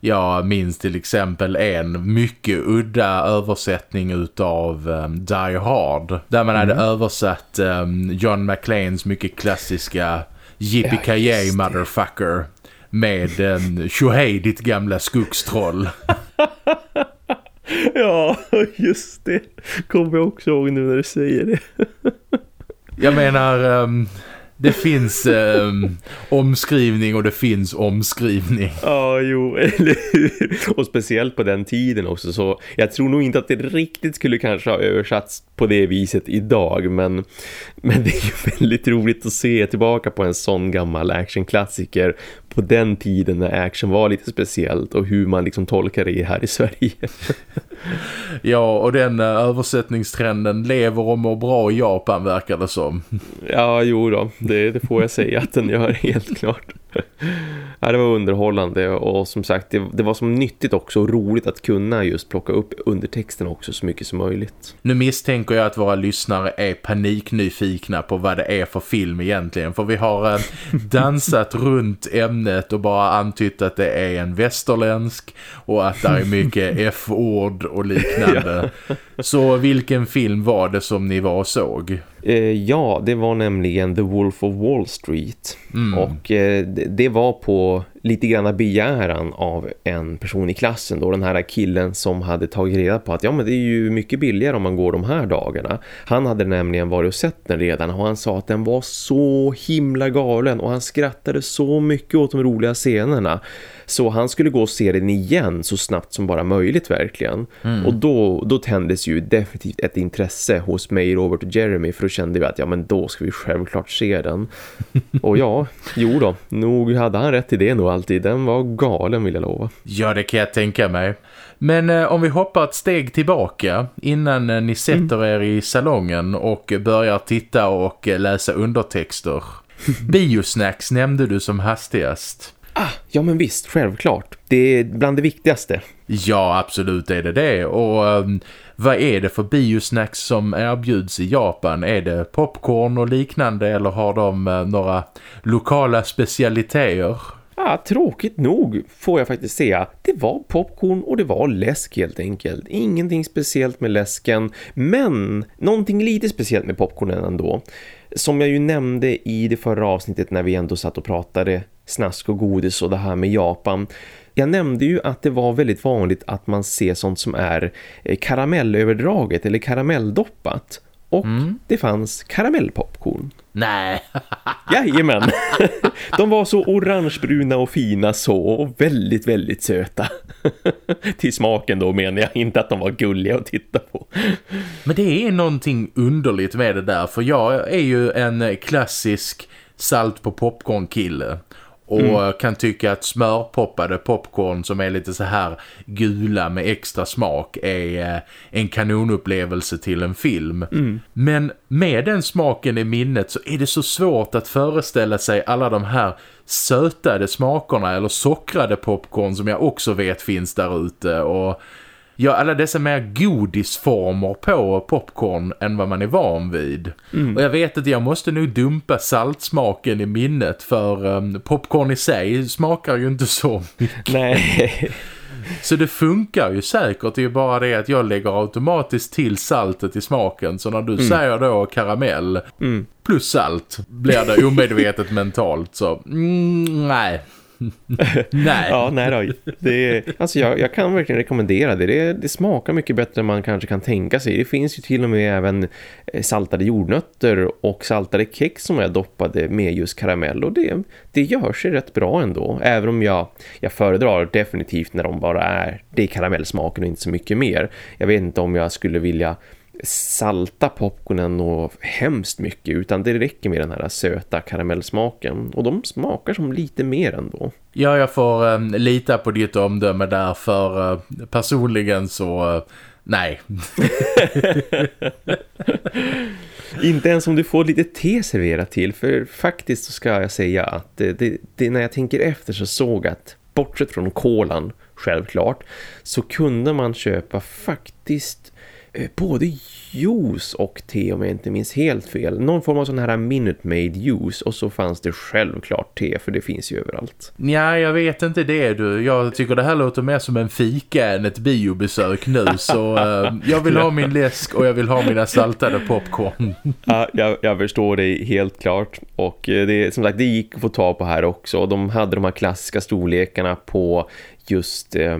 Jag minns till exempel en mycket udda översättning utav um, Die Hard. Där man mm. hade översatt um, John McClanes mycket klassiska Yippee ja, motherfucker med um, Shohei ditt gamla skogstroll. ja, just det. Kommer jag också ihåg nu när du säger det. jag menar... Um, det finns eh, omskrivning och det finns omskrivning. Ja, jo, eller Och speciellt på den tiden också. Så jag tror nog inte att det riktigt skulle kanske ha översatts på det viset idag. Men, men det är ju väldigt roligt att se tillbaka på en sån gammal actionklassiker på den tiden när action var lite speciellt och hur man liksom tolkar det här i Sverige. ja, och den uh, översättningstrenden lever och mår bra i Japan verkar det som. ja, jo då. Det, det får jag säga att den gör helt klart. ja, det var underhållande och som sagt det, det, var som nyttigt också och roligt att kunna just plocka upp undertexten också så mycket som möjligt. Nu misstänker jag att våra lyssnare är paniknyfikna på vad det är för film egentligen för vi har dansat runt ämnet och bara antytt att det är en västerländsk och att det är mycket F-ord och liknande. Så vilken film var det som ni var och såg? Eh, ja, det var nämligen The Wolf of Wall Street. Mm. Och eh, det var på lite grann begäran av en person i klassen då, den här killen som hade tagit reda på att ja men det är ju mycket billigare om man går de här dagarna. Han hade nämligen varit och sett den redan och han sa att den var så himla galen och han skrattade så mycket åt de roliga scenerna. Så han skulle gå och se den igen så snabbt som bara möjligt verkligen. Mm. Och då, då tändes ju definitivt ett intresse hos mig, Robert och Jeremy för då kände vi att ja men då ska vi självklart se den. och ja, jo då, nog hade han rätt i det nog alltid. Den var galen vill jag lova. Ja, det kan jag tänka mig. Men eh, om vi hoppar ett steg tillbaka innan eh, ni sätter mm. er i salongen och börjar titta och eh, läsa undertexter. Biosnacks nämnde du som hastigast. Ah, ja men visst, självklart. Det är bland det viktigaste. Ja, absolut är det det. Och um, vad är det för biosnacks som erbjuds i Japan? Är det popcorn och liknande eller har de uh, några lokala specialiteter? Ja, tråkigt nog får jag faktiskt säga. Det var popcorn och det var läsk helt enkelt. Ingenting speciellt med läsken, men någonting lite speciellt med popcornen ändå. Som jag ju nämnde i det förra avsnittet när vi ändå satt och pratade snask och godis och det här med Japan. Jag nämnde ju att det var väldigt vanligt att man ser sånt som är eh, karamellöverdraget eller karamelldoppat. Och mm. det fanns karamellpopcorn. Nej. Jajamän. De var så orangebruna och fina så och väldigt, väldigt söta. Till smaken då menar jag inte att de var gulliga att titta på. Men det är någonting underligt med det där. För jag är ju en klassisk salt på popcorn kille. Och mm. kan tycka att smörpoppade popcorn som är lite så här gula med extra smak är eh, en kanonupplevelse till en film. Mm. Men med den smaken i minnet så är det så svårt att föreställa sig alla de här sötade smakerna eller sockrade popcorn som jag också vet finns där ute och ja, alla dessa mer godisformer på popcorn än vad man är van vid. Mm. Och jag vet att jag måste nu dumpa saltsmaken i minnet för um, popcorn i sig smakar ju inte så mycket. Nej. Så det funkar ju säkert, det är ju bara det att jag lägger automatiskt till saltet i smaken. Så när du mm. säger då karamell mm. plus salt blir det omedvetet mentalt. Så mm, nej, nej. Ja, nej då. Det, alltså jag, jag, kan verkligen rekommendera det. det. det. smakar mycket bättre än man kanske kan tänka sig. Det finns ju till och med även eh, saltade jordnötter och saltade kex som är doppade med just karamell. Och det, det gör sig rätt bra ändå. Även om jag, jag föredrar definitivt när de bara är det är karamellsmaken och inte så mycket mer. Jag vet inte om jag skulle vilja salta popcornen och hemskt mycket utan det räcker med den här söta karamellsmaken och de smakar som lite mer ändå. Ja, jag får eh, lita på ditt omdöme där för eh, personligen så eh, Nej. Inte ens om du får lite te serverat till. För faktiskt så ska jag säga att det, det, när jag tänker efter så såg att bortsett från kolan självklart så kunde man köpa faktiskt både juice och te om jag inte minns helt fel. Någon form av sån här Minute Maid juice och så fanns det självklart te för det finns ju överallt. Ja, jag vet inte det du. Jag tycker det här låter mer som en fika än ett biobesök nu så uh, jag vill ha min läsk och jag vill ha mina saltade popcorn. ja, jag, jag förstår det helt klart och eh, det, som sagt det gick att få ta på här också. De hade de här klassiska storlekarna på just eh,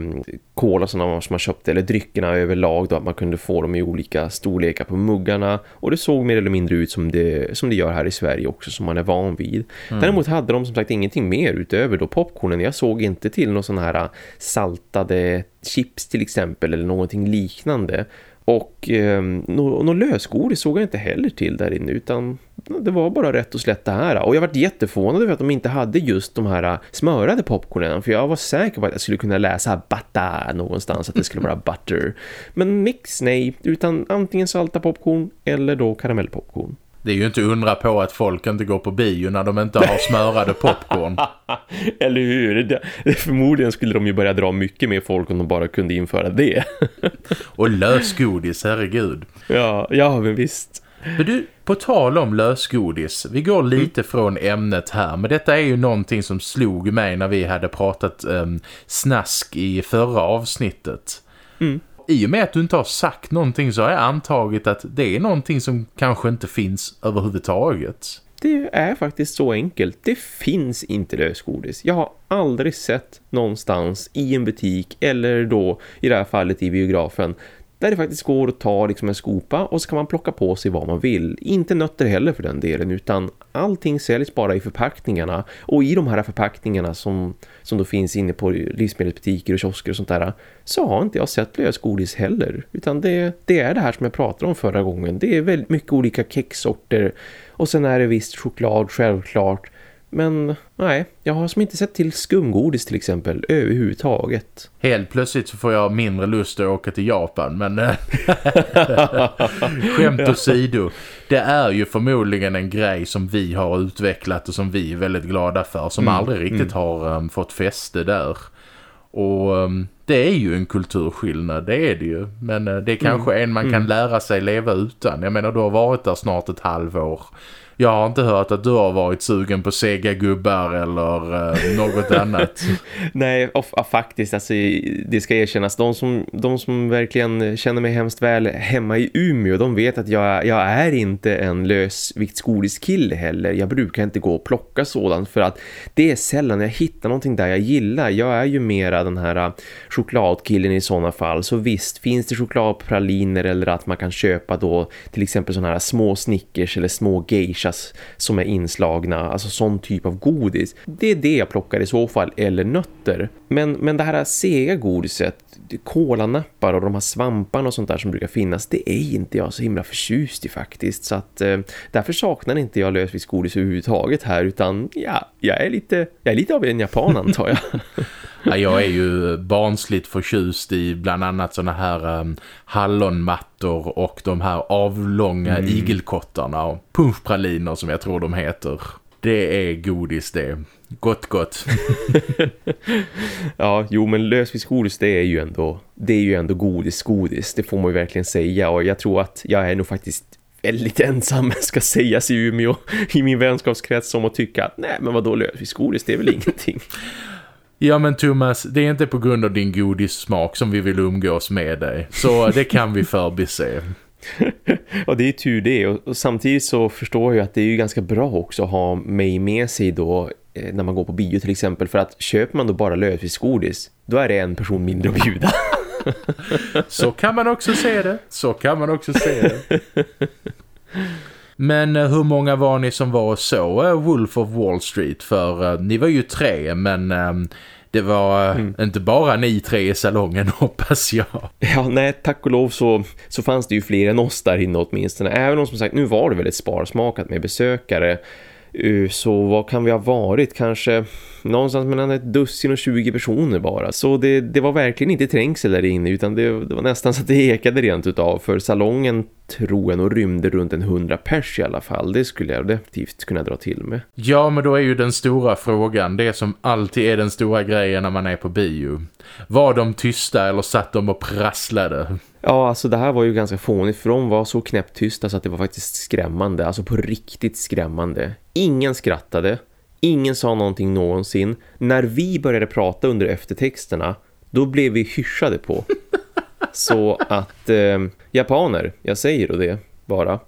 cola som man köpte eller dryckerna överlag då att man kunde få dem i olika storlekar på muggarna och det såg mer eller mindre ut som det, som det gör här i Sverige också som man är van vid. Mm. Däremot hade de som sagt ingenting mer utöver då popcornen. Jag såg inte till någon sån här saltade chips till exempel eller någonting liknande och eh, något lösgodis såg jag inte heller till där inne utan det var bara rätt och slätt det här. Och jag var jätteförvånad över att de inte hade just de här äh, smörade popcornen. För jag var säker på att jag skulle kunna läsa butter någonstans. Att det skulle vara butter. Men mix nej. Utan antingen salta popcorn eller då karamellpopcorn. Det är ju inte undra på att folk inte går på bio när de inte har smörade popcorn. Eller hur? Det, förmodligen skulle de ju börja dra mycket mer folk om de bara kunde införa det. Och lösgodis, herregud. Ja, ja men visst. Men du, på tal om lösgodis, vi går lite mm. från ämnet här. Men detta är ju någonting som slog mig när vi hade pratat um, snask i förra avsnittet. Mm i och med att du inte har sagt någonting så har jag antagit att det är någonting som kanske inte finns överhuvudtaget. Det är faktiskt så enkelt. Det finns inte lösgodis. Jag har aldrig sett någonstans i en butik eller då i det här fallet i biografen där det faktiskt går att ta liksom en skopa och så kan man plocka på sig vad man vill. Inte nötter heller för den delen utan allting säljs bara i förpackningarna. Och i de här förpackningarna som, som då finns inne på livsmedelsbutiker och kiosker och sånt där så har inte jag sett lösgodis heller. Utan det, det är det här som jag pratade om förra gången. Det är väldigt mycket olika kexsorter och sen är det visst choklad självklart. Men nej, jag har som inte sett till skumgodis till exempel överhuvudtaget. Helt plötsligt så får jag mindre lust att åka till Japan, men eh, skämt åsido. Det är ju förmodligen en grej som vi har utvecklat och som vi är väldigt glada för, som mm, aldrig riktigt mm. har um, fått fäste där. Och um, det är ju en kulturskillnad, det är det ju. Men uh, det är kanske mm, en man kan mm. lära sig leva utan. Jag menar, du har varit där snart ett halvår jag har inte hört att du har varit sugen på sega gubbar eller eh, något annat. Nej, och, och, faktiskt, alltså, det ska erkännas. De som, de som verkligen känner mig hemskt väl hemma i Umeå, de vet att jag, jag är inte en lösviktsgodiskille heller. Jag brukar inte gå och plocka sådant för att det är sällan jag hittar någonting där jag gillar. Jag är ju mera den här eh, chokladkillen i sådana fall. Så visst, finns det chokladpraliner eller att man kan köpa då till exempel sådana här små snickers eller små geisha geishas som är inslagna, alltså sån typ av godis. Det är det jag plockar i så fall, eller nötter. Men, men det här sega godiset, kolanappar och de här svamparna och sånt där som brukar finnas, det är inte jag så himla förtjust i faktiskt. Så att eh, därför saknar inte jag lösviktsgodis överhuvudtaget här utan ja, jag är lite, jag är lite av en japan antar jag. Ja, jag är ju barnsligt förtjust i bland annat såna här um, hallonmattor och de här avlånga mm. igelkottarna och punschpraliner som jag tror de heter. Det är godis det. Gott, gott. ja, jo men lösfiskgodis det är ju ändå det är ju ändå godis, godis. Det får man ju verkligen säga och jag tror att jag är nog faktiskt väldigt ensam ska sägas i Umeå i min vänskapskrets som att tycka att nej men vad då lösfiskgodis det är väl ingenting. Ja men Thomas, det är inte på grund av din godissmak som vi vill umgås med dig. Så det kan vi förbise. och det är tur det. Och, och, samtidigt så förstår jag att det är ju ganska bra också att ha mig med sig då eh, när man går på bio till exempel. För att köper man då bara lösfiskgodis, då är det en person mindre att bjuda. så kan man också se det. Så kan man också se det. Men eh, hur många var ni som var och så eh, Wolf of Wall Street? För eh, ni var ju tre, men ehm, det var mm. inte bara ni tre i salongen hoppas jag. Ja, nej, tack och lov så, så fanns det ju fler än oss där inne åtminstone. Även om som sagt, nu var det väldigt sparsmakat med besökare. Eh, så vad kan vi ha varit? Kanske någonstans mellan ett dussin och 20 personer bara. Så det, det var verkligen inte trängsel där inne utan det, det var nästan så att det ekade rent utav. För salongen tror jag nog rymde runt en hundra pers i alla fall. Det skulle jag definitivt kunna dra till med. Ja, men då är ju den stora frågan, det som alltid är den stora grejen när man är på bio. Var de tysta eller satt de och prasslade? Ja, alltså det här var ju ganska fånigt för de var så knäpptysta så att det var faktiskt skrämmande. Alltså på riktigt skrämmande. Ingen skrattade. Ingen sa någonting någonsin. När vi började prata under eftertexterna, då blev vi hyschade på. Så att eh, japaner, jag säger då det bara.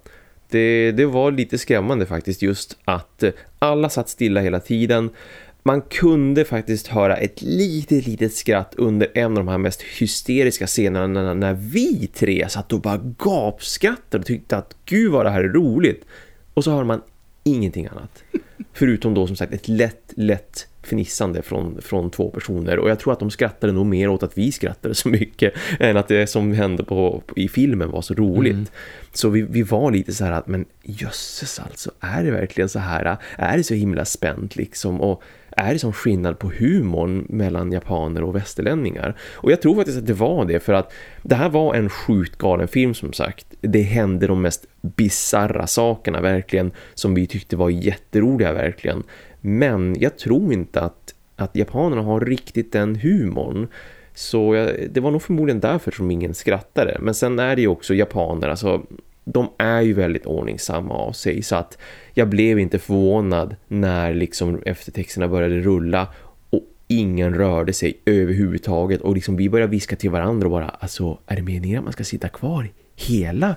Det, det var lite skrämmande faktiskt just att eh, alla satt stilla hela tiden. Man kunde faktiskt höra ett litet, litet skratt under en av de här mest hysteriska scenerna när vi tre satt och bara gapskrattade och tyckte att gud vad det här är roligt. Och så hör man ingenting annat. Förutom då som sagt ett lätt, lätt fnissande från, från två personer. Och jag tror att de skrattade nog mer åt att vi skrattade så mycket än att det som hände på, i filmen var så roligt. Mm. Så vi, vi var lite så här att, men jösses alltså, är det verkligen så här? Är det så himla spänt liksom? Och är det som skillnad på humorn mellan japaner och västerlänningar? Och jag tror faktiskt att det var det för att det här var en sjukt galen film som sagt. Det hände de mest bizarra sakerna verkligen som vi tyckte var jätteroliga verkligen. Men jag tror inte att, att japanerna har riktigt den humorn. Så jag, det var nog förmodligen därför som ingen skrattade. Men sen är det ju också japaner, alltså de är ju väldigt ordningsamma av sig. Så att jag blev inte förvånad när liksom eftertexterna började rulla och ingen rörde sig överhuvudtaget. Och liksom vi började viska till varandra och bara alltså är det meningen att man ska sitta kvar hela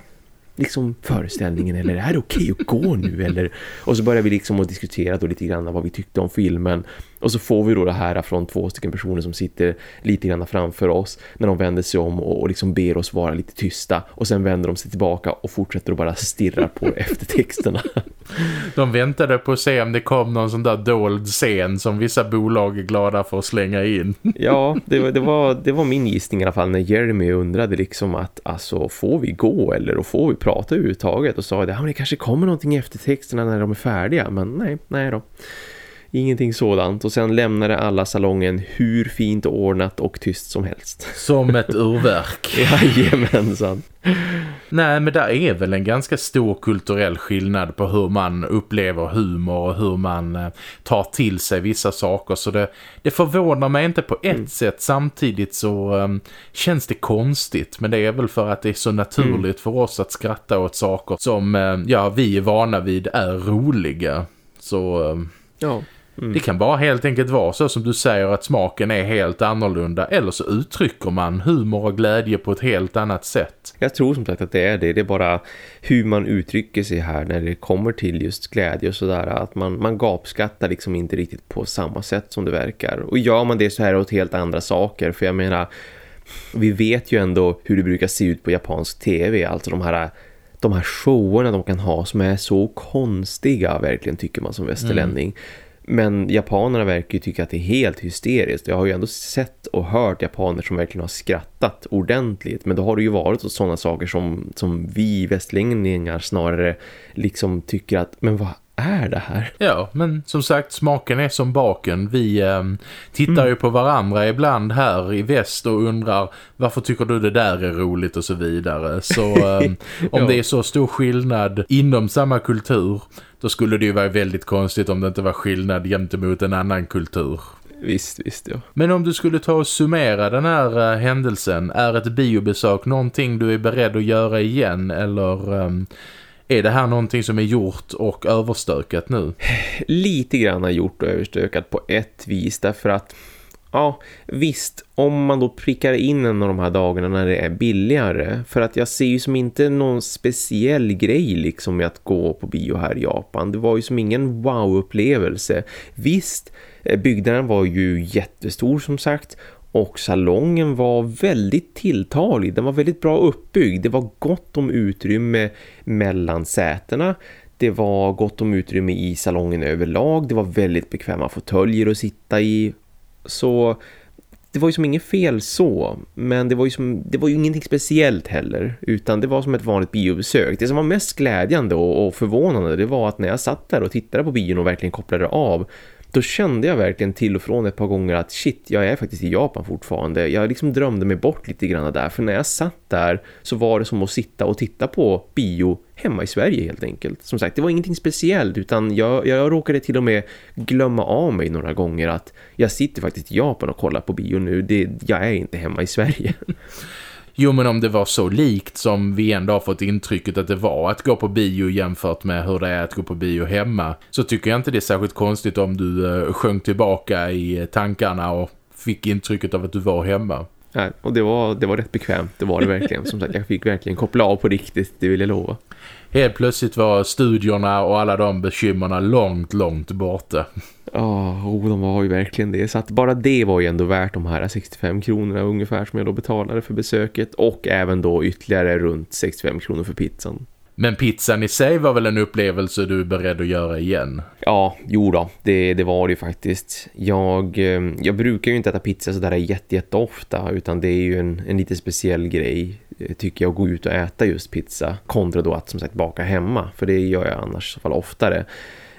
liksom föreställningen? Eller är det okej okay att gå nu? Eller och så började vi liksom att diskutera då lite grann vad vi tyckte om filmen och så får vi då det här från två stycken personer som sitter lite grann framför oss när de vänder sig om och, och liksom ber oss vara lite tysta och sen vänder de sig tillbaka och fortsätter att bara stirra på eftertexterna. De väntade på att se om det kom någon sån där dold scen som vissa bolag är glada för att slänga in. Ja, det var, det var, det var min gissning i alla fall när Jeremy undrade liksom att alltså får vi gå eller och får vi prata överhuvudtaget och sa att ja, det kanske kommer någonting i eftertexterna när de är färdiga men nej, nej då. Ingenting sådant. Och sen lämnade alla salongen hur fint ordnat och tyst som helst. Som ett urverk. Jajamensan. Nej, men där är väl en ganska stor kulturell skillnad på hur man upplever humor och hur man eh, tar till sig vissa saker. Så det, det förvånar mig inte på ett mm. sätt. Samtidigt så um, känns det konstigt. Men det är väl för att det är så naturligt mm. för oss att skratta åt saker som um, ja, vi är vana vid är roliga. Så... Um, ja. Mm. Det kan bara helt enkelt vara så som du säger att smaken är helt annorlunda eller så uttrycker man humor och glädje på ett helt annat sätt. Jag tror som sagt att det är det. Det är bara hur man uttrycker sig här när det kommer till just glädje och sådär. Att man, man gapskattar liksom inte riktigt på samma sätt som det verkar. Och gör man det så här åt helt andra saker. För jag menar, vi vet ju ändå hur det brukar se ut på japansk tv. Alltså de här de här showerna de kan ha som är så konstiga verkligen tycker man som västerlänning. Mm. Men japanerna verkar ju tycka att det är helt hysteriskt. Jag har ju ändå sett och hört japaner som verkligen har skrattat ordentligt. Men då har det ju varit sådana saker som, som vi västlänningar snarare liksom tycker att men vad är det här? Ja, men som sagt, smaken är som baken. Vi eh, tittar mm. ju på varandra ibland här i väst och undrar varför tycker du det där är roligt och så vidare. Så eh, om ja. det är så stor skillnad inom samma kultur då skulle det ju vara väldigt konstigt om det inte var skillnad gentemot en annan kultur. Visst, visst ja. Men om du skulle ta och summera den här uh, händelsen, är ett biobesök någonting du är beredd att göra igen eller um, är det här någonting som är gjort och överstökat nu? Lite grann har gjort och överstökat på ett vis därför att Ja, visst. Om man då prickar in en av de här dagarna när det är billigare. För att jag ser ju som inte någon speciell grej liksom med att gå på bio här i Japan. Det var ju som ingen wow-upplevelse. Visst, eh, byggnaden var ju jättestor som sagt. Och salongen var väldigt tilltalig. Den var väldigt bra uppbyggd. Det var gott om utrymme mellan sätena. Det var gott om utrymme i salongen överlag. Det var väldigt bekväma fåtöljer att sitta i så det var ju som inget fel så, men det var ju, som, det var ju ingenting speciellt heller, utan det var som ett vanligt biobesök. Det som var mest glädjande och, och förvånande, det var att när jag satt där och tittade på bion och verkligen kopplade av, då kände jag verkligen till och från ett par gånger att shit, jag är faktiskt i Japan fortfarande. Jag liksom drömde mig bort lite grann där, för när jag satt där så var det som att sitta och titta på bio hemma i Sverige helt enkelt. Som sagt, det var ingenting speciellt utan jag, jag råkade till och med glömma av mig några gånger att jag sitter faktiskt i Japan och kollar på bio nu. Det, jag är inte hemma i Sverige. Jo men om det var så likt som vi ändå har fått intrycket att det var att gå på bio jämfört med hur det är att gå på bio hemma så tycker jag inte det är särskilt konstigt om du eh, sjönk tillbaka i eh, tankarna och fick intrycket av att du var hemma. Nej, och det var, det var rätt bekvämt, det var det verkligen. Som sagt, jag fick verkligen koppla av på riktigt, det vill jag lova. Helt plötsligt var studierna och alla de bekymmerna långt, långt borta. Ja, oh, de var ju verkligen det. Så att bara det var ju ändå värt de här 65 kronorna ungefär som jag då betalade för besöket. Och även då ytterligare runt 65 kronor för pizzan. Men pizzan i sig var väl en upplevelse du är beredd att göra igen? Ja, jo då. Det, det var det ju faktiskt. Jag, eh, jag brukar ju inte äta pizza sådär jätte, jätte ofta utan det är ju en, en lite speciell grej Eh, tycker jag att gå ut och äta just pizza kontra då att som sagt baka hemma för det gör jag annars i så fall oftare.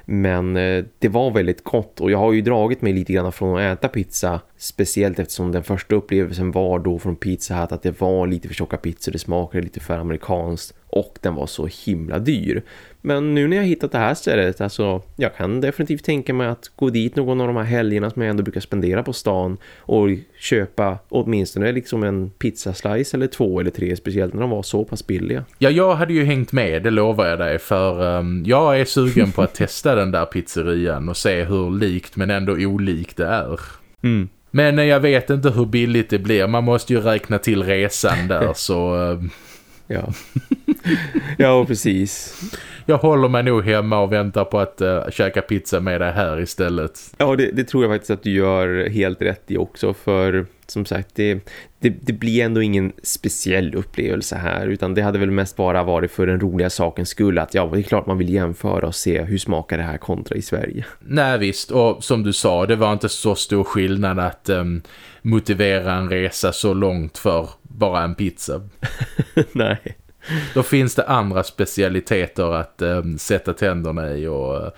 Men eh, det var väldigt gott och jag har ju dragit mig lite grann från att äta pizza speciellt eftersom den första upplevelsen var då från Pizza Hut att det var lite för tjocka pizzor, det smakade lite för amerikanskt och den var så himla dyr. Men nu när jag hittat det här stället, alltså jag kan definitivt tänka mig att gå dit någon av de här helgerna som jag ändå brukar spendera på stan och köpa åtminstone liksom en pizzaslice eller två eller tre, speciellt när de var så pass billiga. Ja, jag hade ju hängt med, det lovar jag dig, för um, jag är sugen på att testa den där pizzerian och se hur likt men ändå olikt det är. Mm. Men jag vet inte hur billigt det blir. Man måste ju räkna till resan där så... Um, Ja. ja, precis. Jag håller mig nog hemma och väntar på att uh, käka pizza med dig här istället. Ja, det, det, tror jag faktiskt att du gör helt rätt i också. För som sagt, det, det, det, blir ändå ingen speciell upplevelse här. Utan det hade väl mest bara varit för den roliga sakens skull. Att ja, det är klart man vill jämföra och se hur smakar det här kontra i Sverige. Nej visst, och som du sa, det var inte så stor skillnad att um, motivera en resa så långt för bara en pizza. Nej. Då finns det andra specialiteter att um, sätta tänderna i och uh,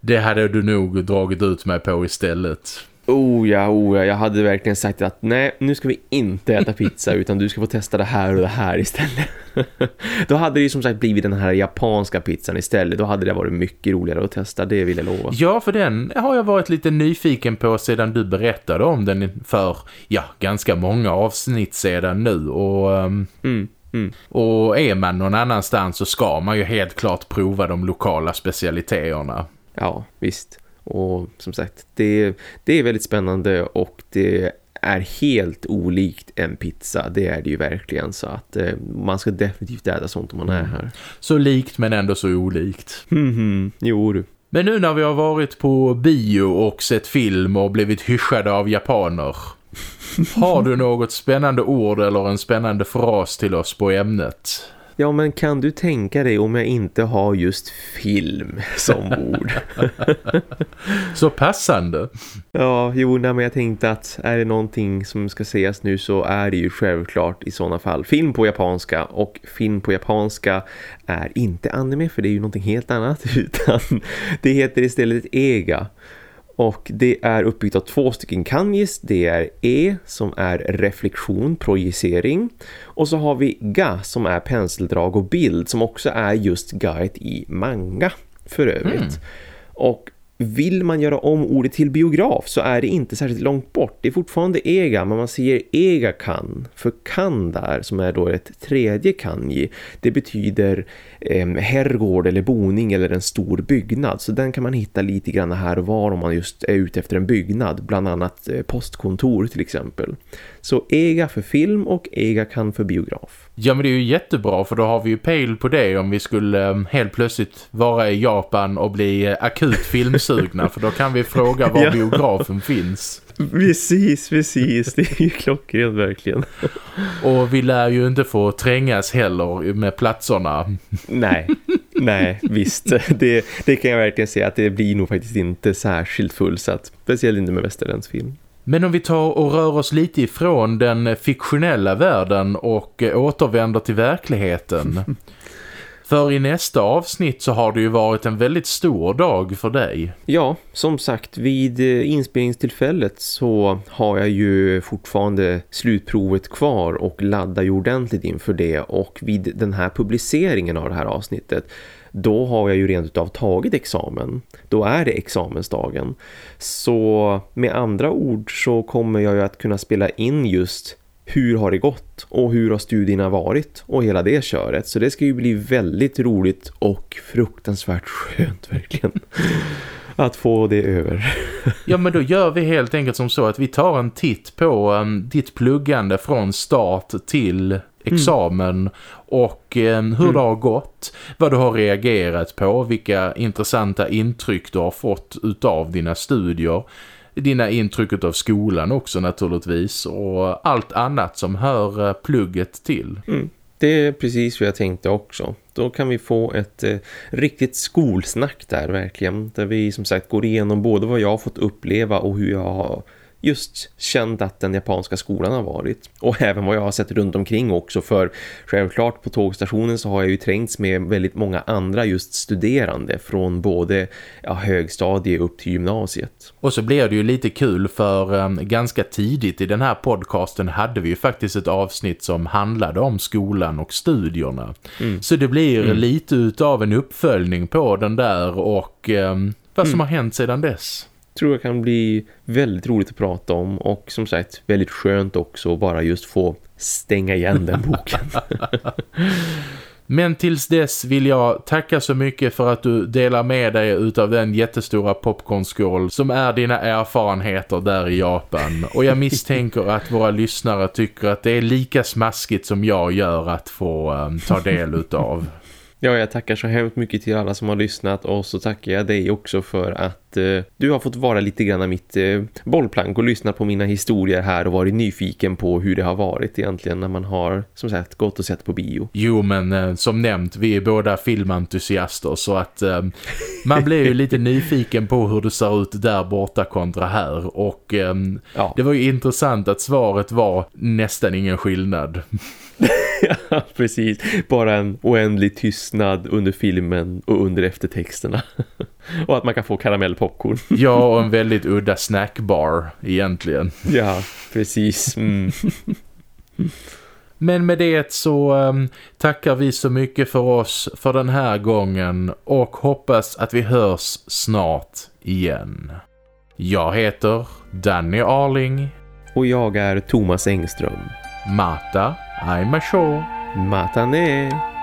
det hade du nog dragit ut mig på istället. Oh ja, oh ja, jag hade verkligen sagt att nej, nu ska vi inte äta pizza utan du ska få testa det här och det här istället. Då hade det ju som sagt blivit den här japanska pizzan istället. Då hade det varit mycket roligare att testa, det vill jag lova. Ja, för den har jag varit lite nyfiken på sedan du berättade om den för, ja, ganska många avsnitt sedan nu. Och, um, mm. Mm. och är man någon annanstans så ska man ju helt klart prova de lokala specialiteterna. Ja, visst. Och som sagt, det, det är väldigt spännande och det är helt olikt en pizza. Det är det ju verkligen så att eh, man ska definitivt äta sånt om man är mm. här. Så likt men ändå så olikt. Mm -hmm. Jo du. Men nu när vi har varit på bio och sett film och blivit hyschade av japaner. Har du något spännande ord eller en spännande fras till oss på ämnet? Ja, men kan du tänka dig om jag inte har just film som ord? så passande. Ja, jo, nej, men jag tänkte att är det någonting som ska sägas nu så är det ju självklart i sådana fall film på japanska och film på japanska är inte anime för det är ju någonting helt annat utan det heter istället EGA och det är uppbyggt av två stycken kanjis. Det är E som är reflektion, projicering. Och så har vi Ga som är penseldrag och bild som också är just guide i manga för övrigt. Mm. Och vill man göra om ordet till biograf så är det inte särskilt långt bort. Det är fortfarande ega men man säger ega kan. För kan där som är då ett tredje kanji det betyder herrgård eller boning eller en stor byggnad. Så den kan man hitta lite grann här och var om man just är ute efter en byggnad. Bland annat eh, postkontor till exempel. Så ega för film och ega kan för biograf. Ja men det är ju jättebra för då har vi ju pejl på det om vi skulle helt plötsligt vara i Japan och bli uh, akut filmsugna för då kan vi fråga var biografen finns. Precis, precis. Det är ju klockrent verkligen. Och vi lär ju inte få trängas heller med platserna. Nej, nej, visst. Det, det kan jag verkligen säga att det blir nog faktiskt inte särskilt fullsatt. Speciellt inte med västerländsk film. Men om vi tar och rör oss lite ifrån den fiktionella världen och återvänder till verkligheten. För i nästa avsnitt så har det ju varit en väldigt stor dag för dig. Ja, som sagt, vid eh, inspelningstillfället så har jag ju fortfarande slutprovet kvar och laddar ju ordentligt inför det. Och vid den här publiceringen av det här avsnittet då har jag ju rent utav tagit examen. Då är det examensdagen. Så med andra ord så kommer jag ju att kunna spela in just hur har det gått och hur har studierna varit och hela det köret. Så det ska ju bli väldigt roligt och fruktansvärt skönt verkligen att få det över. ja men då gör vi helt enkelt som så att vi tar en titt på um, ditt pluggande från start till examen mm. och eh, hur mm. det har gått, vad du har reagerat på, vilka intressanta intryck du har fått utav dina studier dina intryck av skolan också naturligtvis och allt annat som hör eh, plugget till. Mm. Det är precis vad jag tänkte också. Då kan vi få ett eh, riktigt skolsnack där verkligen. Där vi som sagt går igenom både vad jag har fått uppleva och hur jag har just känt att den japanska skolan har varit. Och även vad jag har sett runt omkring också för självklart på tågstationen så har jag ju trängts med väldigt många andra just studerande från både ja, högstadie upp till gymnasiet. Och så blev det ju lite kul för um, ganska tidigt i den här podcasten hade vi ju faktiskt ett avsnitt som handlade om skolan och studierna. Mm. Så det blir mm. lite utav en uppföljning på den där och um, vad som mm. har hänt sedan dess tror jag kan bli väldigt roligt att prata om och som sagt väldigt skönt också att bara just få stänga igen den boken. Men tills dess vill jag tacka så mycket för att du delar med dig utav den jättestora popcornskål som är dina erfarenheter där i Japan. Och jag misstänker att våra lyssnare tycker att det är lika smaskigt som jag gör att få um, ta del utav. Ja, jag tackar så hemskt mycket till alla som har lyssnat och så tackar jag dig också för att eh, du har fått vara lite grann av mitt eh, bollplank och lyssnat på mina historier här och varit nyfiken på hur det har varit egentligen när man har som sagt gått och sett på bio. Jo, men eh, som nämnt, vi är båda filmentusiaster så att eh, man blir ju lite nyfiken på hur det ser ut där borta kontra här och eh, ja. det var ju intressant att svaret var nästan ingen skillnad. ja, precis. Bara en oändlig tystnad under filmen och under eftertexterna. och att man kan få karamellpopcorn. ja, och en väldigt udda snackbar egentligen. Ja, precis. Mm. Men med det så um, tackar vi så mycket för oss för den här gången och hoppas att vi hörs snart igen. Jag heter Danny Arling. Och jag är Thomas Engström. Mata, I'm a show. Mata ne.